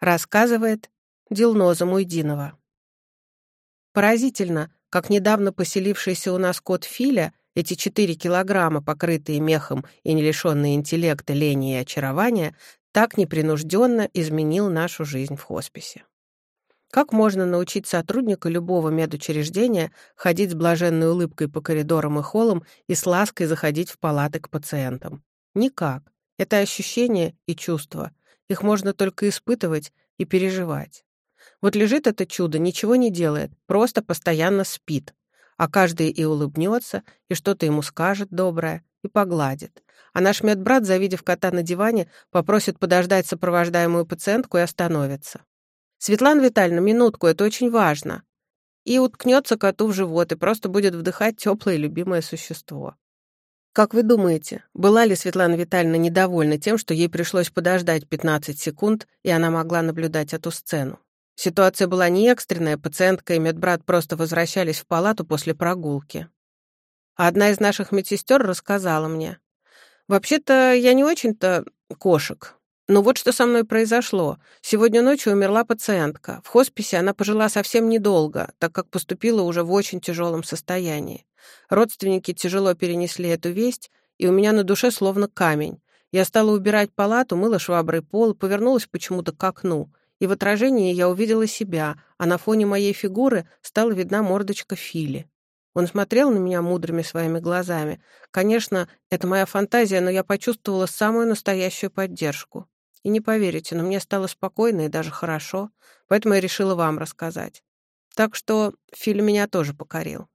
Рассказывает Дилноза Муйдинова. Поразительно, как недавно поселившийся у нас кот Филя, эти четыре килограмма, покрытые мехом и не лишенные интеллекта, лени и очарования, так непринужденно изменил нашу жизнь в хосписе. Как можно научить сотрудника любого медучреждения ходить с блаженной улыбкой по коридорам и холлам и с лаской заходить в палаты к пациентам? Никак. Это ощущения и чувства. Их можно только испытывать и переживать. Вот лежит это чудо, ничего не делает, просто постоянно спит. А каждый и улыбнется, и что-то ему скажет доброе, и погладит. А наш медбрат, завидев кота на диване, попросит подождать сопровождаемую пациентку и остановится. «Светлана Витальевна, минутку, это очень важно». И уткнется коту в живот и просто будет вдыхать теплое любимое существо. Как вы думаете, была ли Светлана Витальевна недовольна тем, что ей пришлось подождать 15 секунд, и она могла наблюдать эту сцену? Ситуация была не экстренная, пациентка и медбрат просто возвращались в палату после прогулки. Одна из наших медсестер рассказала мне. «Вообще-то я не очень-то кошек. Но вот что со мной произошло. Сегодня ночью умерла пациентка. В хосписе она пожила совсем недолго, так как поступила уже в очень тяжелом состоянии. Родственники тяжело перенесли эту весть, и у меня на душе словно камень. Я стала убирать палату, мыла шваброй пол, повернулась почему-то к окну, и в отражении я увидела себя, а на фоне моей фигуры стала видна мордочка Фили. Он смотрел на меня мудрыми своими глазами. Конечно, это моя фантазия, но я почувствовала самую настоящую поддержку. И не поверите, но мне стало спокойно и даже хорошо, поэтому я решила вам рассказать. Так что Фили меня тоже покорил.